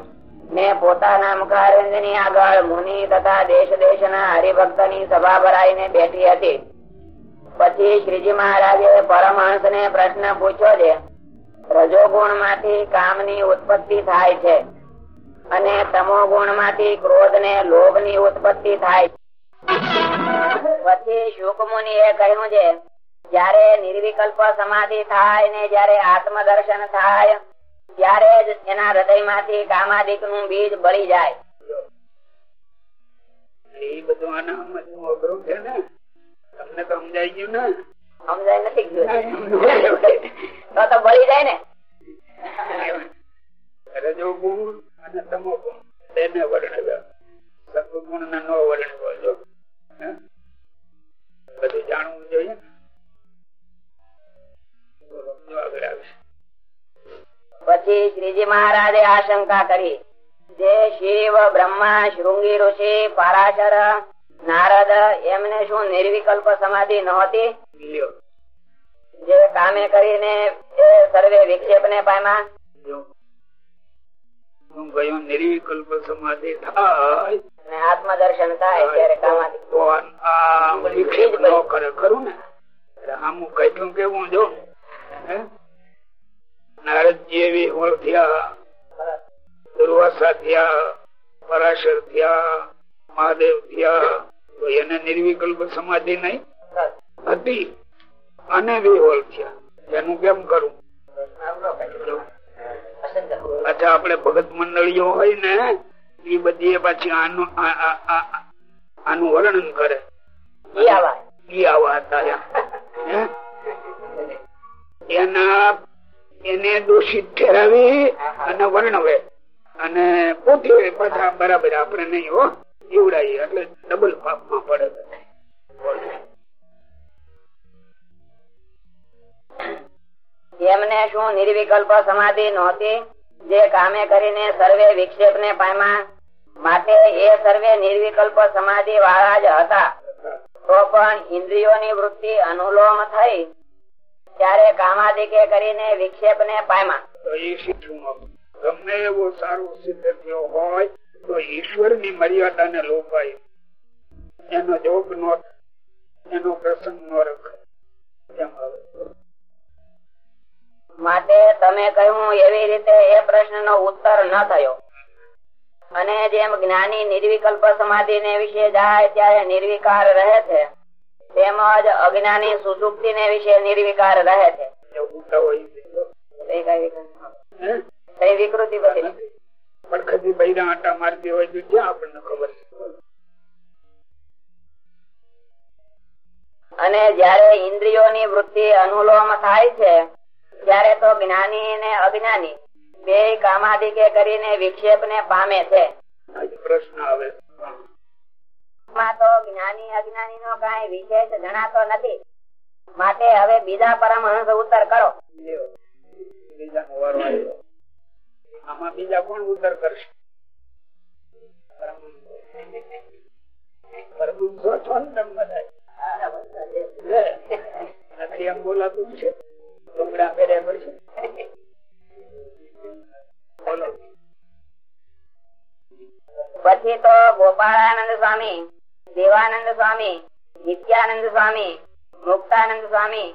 ને પોતાના મુખારંજની આગળ મુનિ તથા દેશ દેશ ના હરિભક્તની સભા ભરાઈને બેઠી હતી. પછી શ્રીજી મહારાજે પરમહંસ ને પ્રશ્ન પૂછ્યો છે રજોગુણમાંથી કામની ઉત્પત્તિ થાય છે અને તમો ગુણમાંથી ક્રોધ ને લોભની ઉત્પત્તિ થાય છે. પછી શુકમુનિ એ કહ્યું છે જયારે નિર્વિકલ્પ સમાધિ થાય ને જયારે આત્મદર્શન થાય ત્યારે જ એના હૃદયમાંથી કામાદિકનું બીજ બળી જાય. એ બધું આના અઘરું છે ને? તમને તો સમજાઈ ગયું ને? સમજાય નથી ગયું. તો બળી જાય ને. રજોગુણ અને તમોગુણ તેને વર્ણવ્યા. સત્વગુણ ને નો વર્ણવ્યો? બધું જાણવું જોઈએ. પછી શ્રીજી મહારાજે આશંકા કરી. જે શિવ બ્રહ્મા શૃંગી ઋષિ પારાશર નારદ એમને શું નિર્વિકલ્પ સમાધિ નહોતી? જે કામે કરીને એ સર્વે વિક્ષેપ ને પામ્યા ગયો નિર્વિકલ્પ સમાધિ થાય. આત્મદર્શન થાય ત્યારે કરે ખરું ને? આમું કહેતું કેવું જો નારદજી એવી હોળ થયા દુર્વાસા થયા પરાશર થયા મહાદેવ થયા તો એને નિર્વિકલ્પ સમાધિ નહીં? હતી. અને વિહોળ થયા. એનું કેમ કરું? અચ્છા આપડે ભગત મંડળીઓ હોય ને એ બધી પાછી આનું વર્ણન કરે. ઈ આવા. ઈ આવા હતા એમ. હે? એના એને દોષિત ઠેરાવી અને વર્ણવે. અને પોતે પાછા બરાબર આપણે નહીં હો ઈવડાવીએ એટલે ડબલ પાપમાં પડે એમને શું નિર્વિકલ્પ સમાધિ નહોતી? જે કામે કરીને સર્વે વિક્ષેપ ને પામ્યા. માટે એ સર્વે નિર્વિકલ્પ સમાધિ વાળા જ હતા. તો પણ ઇન્દ્રિયોની વૃત્તિ અનુલોમ થઈ. ત્યારે કામાદિકે કરીને વિક્ષેપ ને પામ્યા ગમે એવો સારો સિદ્ધ હોય, તો ઈશ્વરની મર્યાદા ને લોપાય. એનો જોગ નો એનો પ્રસંગ નો રખાય. માટે તમે કહ્યું એવી રીતે એ પ્રશ્ન નો ઉત્તર ન થયો અને જેમ જ્ઞાની નિર્વિકલ્પ સમાધિ ને વિશે જાય ત્યારે નિર્વિકાર રહે છે તેમજ અજ્ઞાની સુસુપ્તિ ને વિશે નિર્વિકાર રહે છે એવું તો હોય છે. એ કઈ વિકૃતિ? હે? કઈ વિકૃતિ બધી પણ બૈરા આટા મારતી હોય તો ક્યાં આપણને ખબર છે અને જયારે ઇન્દ્રિયોની વૃત્તિ અનુલોમ થાય છે ત્યારે તો જ્ઞાની ને અજ્ઞાની બે કામાદિકે કરીને વિક્ષેપ ને પામે છે. પ્રશ્ન આવે. તો જ્ઞાની અજ્ઞાની નો કઈ વિશેષ જણાતો નથી. માટે હવે બીજા પરમહંસ ઉત્તર કરો. આમાં બીજા કોણ ઉત્તર કરશે. નથી એમ બોલાતું છે? કરશે પછી તો ગોપાળાનંદ સ્વામી દેવાનંદ સ્વામી નિત્યાનંદ સ્વામી મુક્તાનંદ સ્વામી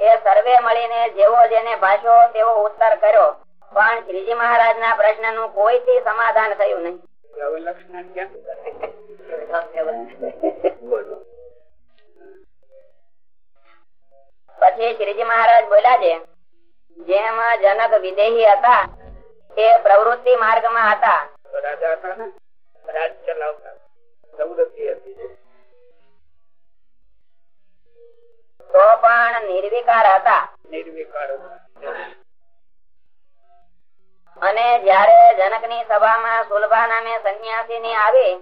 એ સર્વે મળીને જેવો જેને ભાષો તેવો ઉત્તર કર્યો. પણ શ્રીજી મહારાજ ના પ્રશ્નનું કોઈ થી સમાધાન થયું નહીં લક્ષ્મણ પછી શ્રીજી મહારાજ બોલ્યા છે જેમ જનક વિદેહી હતા એ પ્રવૃત્તિ માર્ગમાં હતા તો પણ નિર્વિકાર હતા. નિર્વિકાર અને જયારે જનકની સભામાં સુલભા નામે સંન્યાસી ની આવી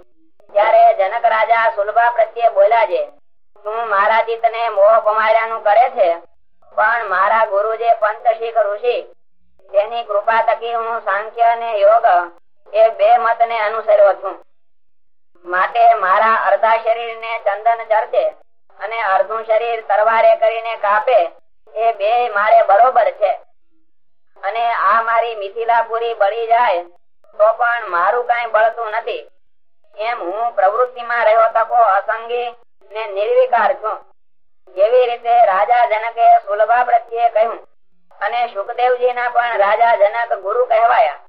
ત્યારે જનક રાજા સુલભા પ્રત્યે બોલ્યા છે તું મારા ચિત્તને મોહ પમાડ્યાનું કરે છે. પણ મારા ગુરુ જે પંચશીખ ઋષિ તેની કૃપા થકી હું સાંખ્ય અને યોગ એ બે મત ને અનુસર્યો છું. માટે મારા અર્ધા શરીર ને ચંદન ચર્ચે અને અર્ધું શરીર તરવારે કરીને કાપે એ બે મારે બરોબર છે. અને આ મારી મિથિલાપુરી બળી જાય તો પણ મારું કઈ બળતું નથી. એમ હું પ્રવૃત્તિમાં રહ્યો તકો અસંગી ને નિર્વિકાર છું. જેવી રીતે રાજા જનકે સુલભા પ્રત્યે કહ્યું, અને સુખદેવજી ના પણ રાજા જનક ગુરુ કહેવાયા.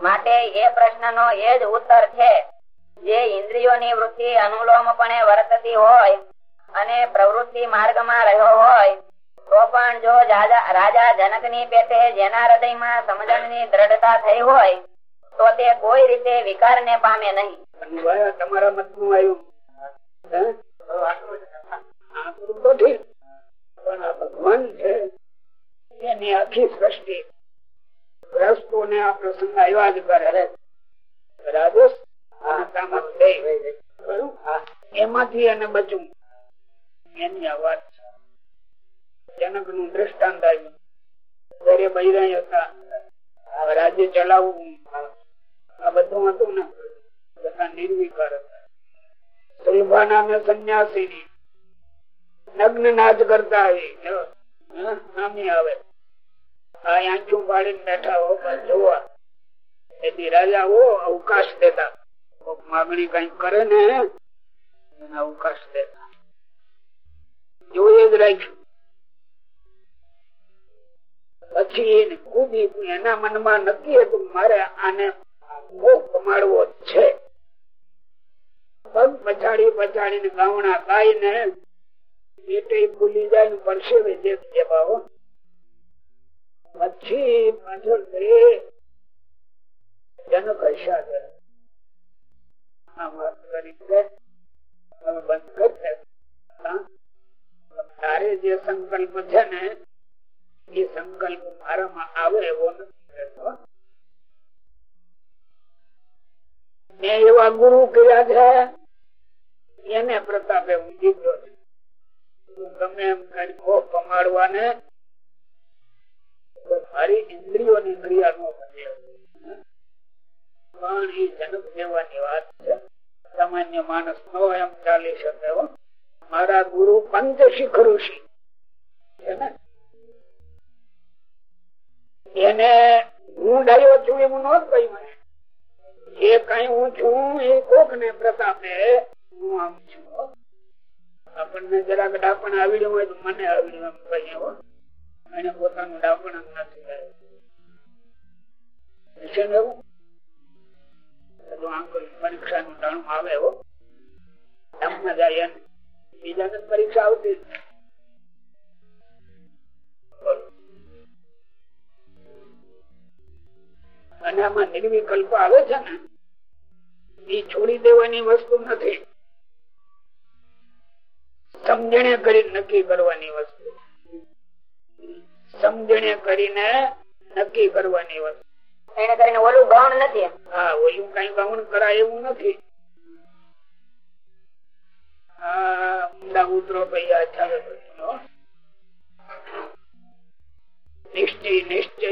માટે એ પ્રશ્નનો એ જ ઉત્તર છે, જે ઇન્દ્રિયોની વૃત્તિ અનુલોમપણે વર્તતી હોય અને પ્રવૃત્તિ માર્ગમાં રહ્યો હોય, તો પણ જો રાજા જનકની પેટે જેના હૃદયમાં સમજણની દ્રઢતા થઈ હોય, તો તે કોઈ રીતે વિકાર ને પામે નહીં. તમારા મતનું આવ્યું એમાંથી એને બચવું એની આ વાતનું દ્રષ્ટાંત આવ્યું ઘરે બૈરાઈ હતા રાજ્ય ચલાવવું આ બધું હતું ને, બધા નિર્વિકાર હતા. સુલભા રાજા હો, અવકાશ દેતા. માગણી કઈ કરે ને, એને અવકાશ દેતા. જોઈએ જ રાખ્યું. પછી કૂદી, એના મનમાં નક્કી હતું મારે આને મોહ કમાડવો છે. પછાડી પછાડી ગાવણા ગાય ને ફૂલી જાય ને પરસેવે જે પછી પાછળ ગયે જનક હસ્યા કરે કરી તારે જે સંકલ્પ છે ને, એ સંકલ્પ મારામાં આવે એવો નથી મેં એવા ગુરુ કર્યા છે એને પ્રતાપે હું જીવ્યો છું તું ગમે એમ મોહ કમાડવાને મારી ઇન્દ્રિયોની ક્રિયા નો બને પણ ગુરુ પંચશીખ ઋષિ છે એને હું ડાયો છું એવું નો કહ્યું એ કઈ હું છું એ કોક ને પ્રતાપે આપણને જરાક ડાપણ આવડ્યું હોય તો મને આવડ્યું એમ. એને પોતાનું ડાપણ જ નથી આવે હો. ધામમાં જાય બીજાને પરીક્ષા આવતી. અને આમાં નિર્વિકલ્પ આવે છે ને એ છોડી દેવાની વસ્તુ નથી. સમજણે કરી નક્કી કરવાની વસ્તુ. સમજણે કરીને નક્કી કરવાની વસ્તુ. એને કરીને ઓલું ગૌણ નથી હા ઓલું કઈ ગૌણ કરાય એવું નથી. ઊંડા ઉતરો પૈયા ચાલે નિશ્ચય નિશ્ચય.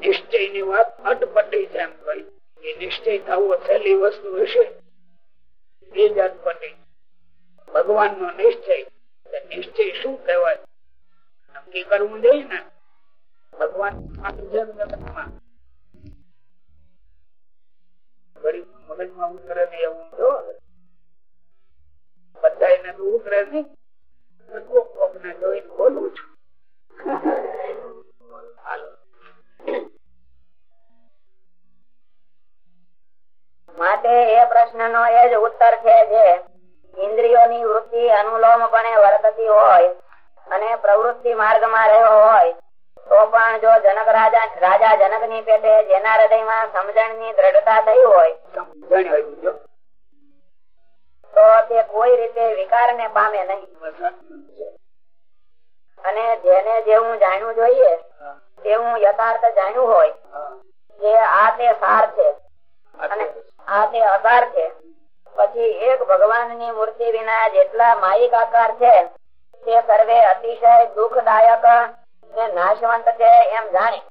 નિશ્ચયની વાત અટપટી છે એમ કહી નિશ્ચય થવો સહેલી વસ્તુ હશે. એ જ અટપટી. ભગવાન નો નિશ્ચય નિશ્ચય શું કહેવાય? નક્કી કરવું જોઈએ ને. ભગવાન બધા ઉતરે નહીં જોઈને બોલું છું. માટે એ પ્રશ્ન નો એ જ ઉત્તર છે જે ઇન્દ્રિયોની વૃત્તિ અનુલોમપણે વર્તતી હોય અને પ્રવૃત્તિ માર્ગમાં રહ્યો હોય તો પણ જો જનક રાજા રાજા જનકની પેટે જેના હૃદયમાં સમજણની દ્રઢતા થઈ હોય તો તે કોઈ રીતે વિકાર ને પામે નહીં. અને જેને જેવું જાણવું જોઈએ તેવું યથાર્થ જાણ્યું હોય. કે આ તે સાર છે અને આ તે અસાર છે પછી એક ભગવાનની મૂર્તિ વિના જેટલા માયિક આકાર છે, તે સર્વે અતિશય દુઃખદાયક ને નાશવંત છે એમ જાણી.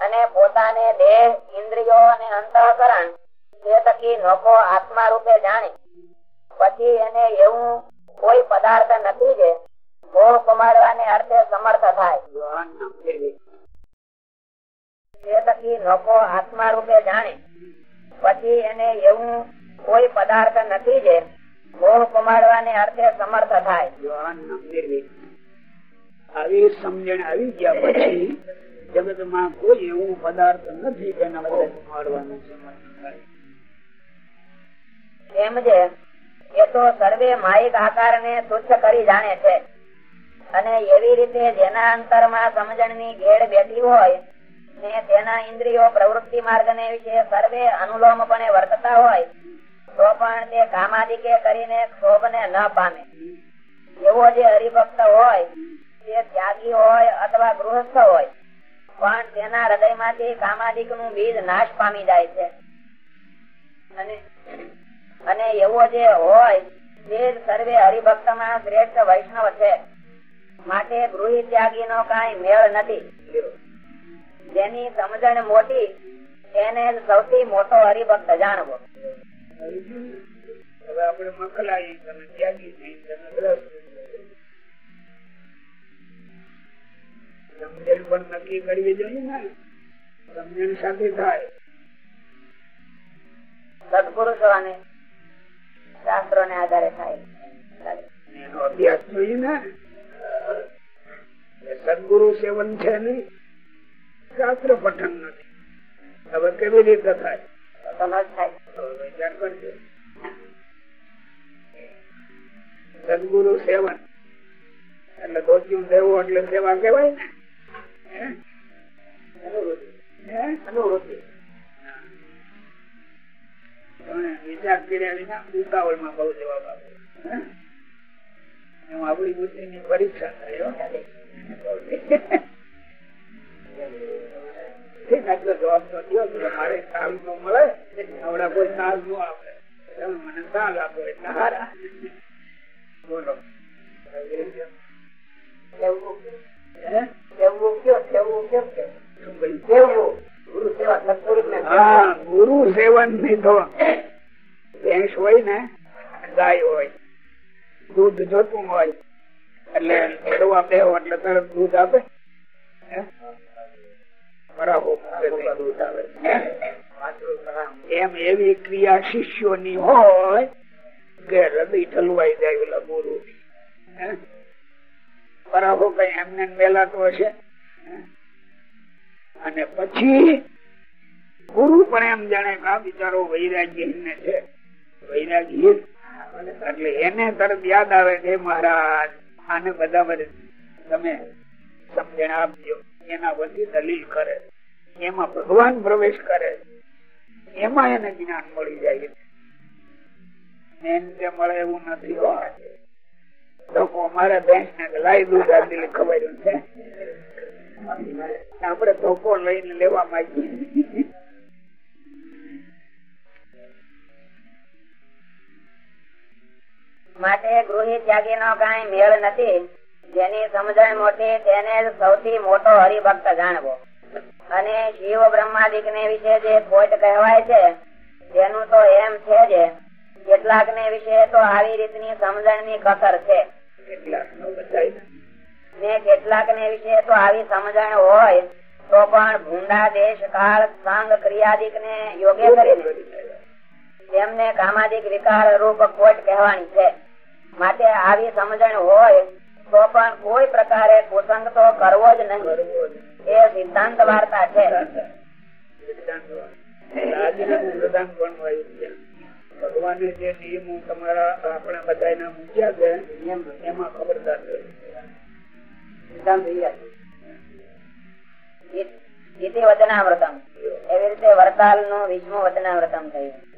અને પોતાને દેહ, ઇન્દ્રિયો અને અંતઃકરણ તે થકી લોકો આત્મા રૂપે જાણી. પછી એને એવું કોઈ પદાર્થ નથી જે ભોગ કમાડવાને અર્થે સમર્થ થાય. તે થકી લોકો આત્મા રૂપે જાણે. પછી એને એવું કોઈ પદાર્થ નથી જે મોહ કમાડવાને અર્થે સમર્થ થાય. આવી સમજણ આવી ગયા પછી જગતમાં કોઈ એવું પદાર્થ નથી કે એના મોહ સમર્થ એમ જે એ તો સર્વે માયિક આકાર ને તુચ્છ કરી જાણે છે અને એવી રીતે જેના અંતરમાં સમજણની ઘેડ બેઠી હોય ને તેના ઇન્દ્રિયો પ્રવૃત્તિ માર્ગ ને વિશે સર્વે અનુલોમપણે વર્તતા હોય તો પણ તે કામાદિકે કરીને ક્ષોભ ને ન પામે. એવો જે હરિભક્ત હોય, તે ત્યાગી હોય અથવા ગૃહસ્થ હોય, પણ તેના હૃદયમાંથી કામાદિકનું બીજ નાશ પામી જાય છે. અને એવો જે હોય, તે સર્વે હરિભક્તમાં શ્રેષ્ઠ વૈષ્ણવ છે. માટે ગૃહી ત્યાગી નો કઈ મેળ નથી. જેની સમજણ મોટી એને સૌથી મોટો હરિભક્ત જાણવો. હવે આપણે મકલાઈ તમે ત્યાગી થઈ તમે ગ્રસ્ત સમજણ પણ નક્કી કરવી જોઈએ ને. સમજણ સાથે થાય. સદપુરુષો શાસ્ત્રો ને આધારે થાય. એનો અભ્યાસ જોઈએ ને. સદગુરુ સેવન છે નહીં. શાસ્ત્ર પઠન નથી. હવે કેવી રીતે થાય? તો કરજો સદગુરુ સેવન એટલે ધોત્યું દેવું એટલે સેવા કેવાય ને? તમે વિચાર કર્યા વિના ઉતાવળમાં બહુ જવાબ આપો હે? આપણી બુદ્ધિ ની પરીક્ષા હો. ઠીક, આટલો મળે આવડા કોઈ મને સાલ આપો એટલે હારા. બોલો. ગુરુ સેવનની તો ભેંસ હોય ને ગાય હોય દૂધ જોતું હોય એટલે દવા બે એટલે તરત દૂધ આપે. એમ એવી ક્રિયા શિષ્યોની હોય કે હૃદય ઠલવાઈ જાય ઓલા ગુરુ. બરાબર કઈ, એમને મેલાતો હશે. અને પછી ગુરુ પણ એમ જાણે કે આ બિચારો વૈરાગ્ય ને છે. વૈરાગ્ય એટલે એને તરત યાદ આવે કે મહારાજ, આને બધે તમે સમજણ આપજો. એના વતી દલીલ કરે. એમાં ભગવાન પ્રવેશ કરે. એમાં એને જ્ઞાન મળી જાય. મળે એવું નથી લઈને લેવા માંગીએ. માટે ગૃહિત જાગી નો કઈ મેળ નથી. જેની સમજણ મોટી, તેને સૌથી મોટો હરિભક્ત જાણવો. અને શિવ બ્રહ્માદિક ને વિશે જે ખોટ કહેવાય છે, તેનું તો એમ છે જે. કેટલાક ને વિશે તો આવી રીતની સમજણની કસર છે. ને કેટલાક ને વિશે તો આવી સમજણ હોય, તો પણ ભૂંડા દેશ કાળ સંઘ ક્રિયાદિક ને યોગ્ય કરીને તેમને કામાદિક વિકાર રૂપ ખોટ કહેવાની છે. માટે આવી સમજણ હોય તો પણ કોઈ પ્રકારે કુસંગ તો કરવો જ નહીં. એ સિદ્ધાંત વાર્તા છે. ભગવાને વચનાવ્રતમ એવી રીતે વરતાલનું વિષ્ણુ વચનાવ્રતમ થયું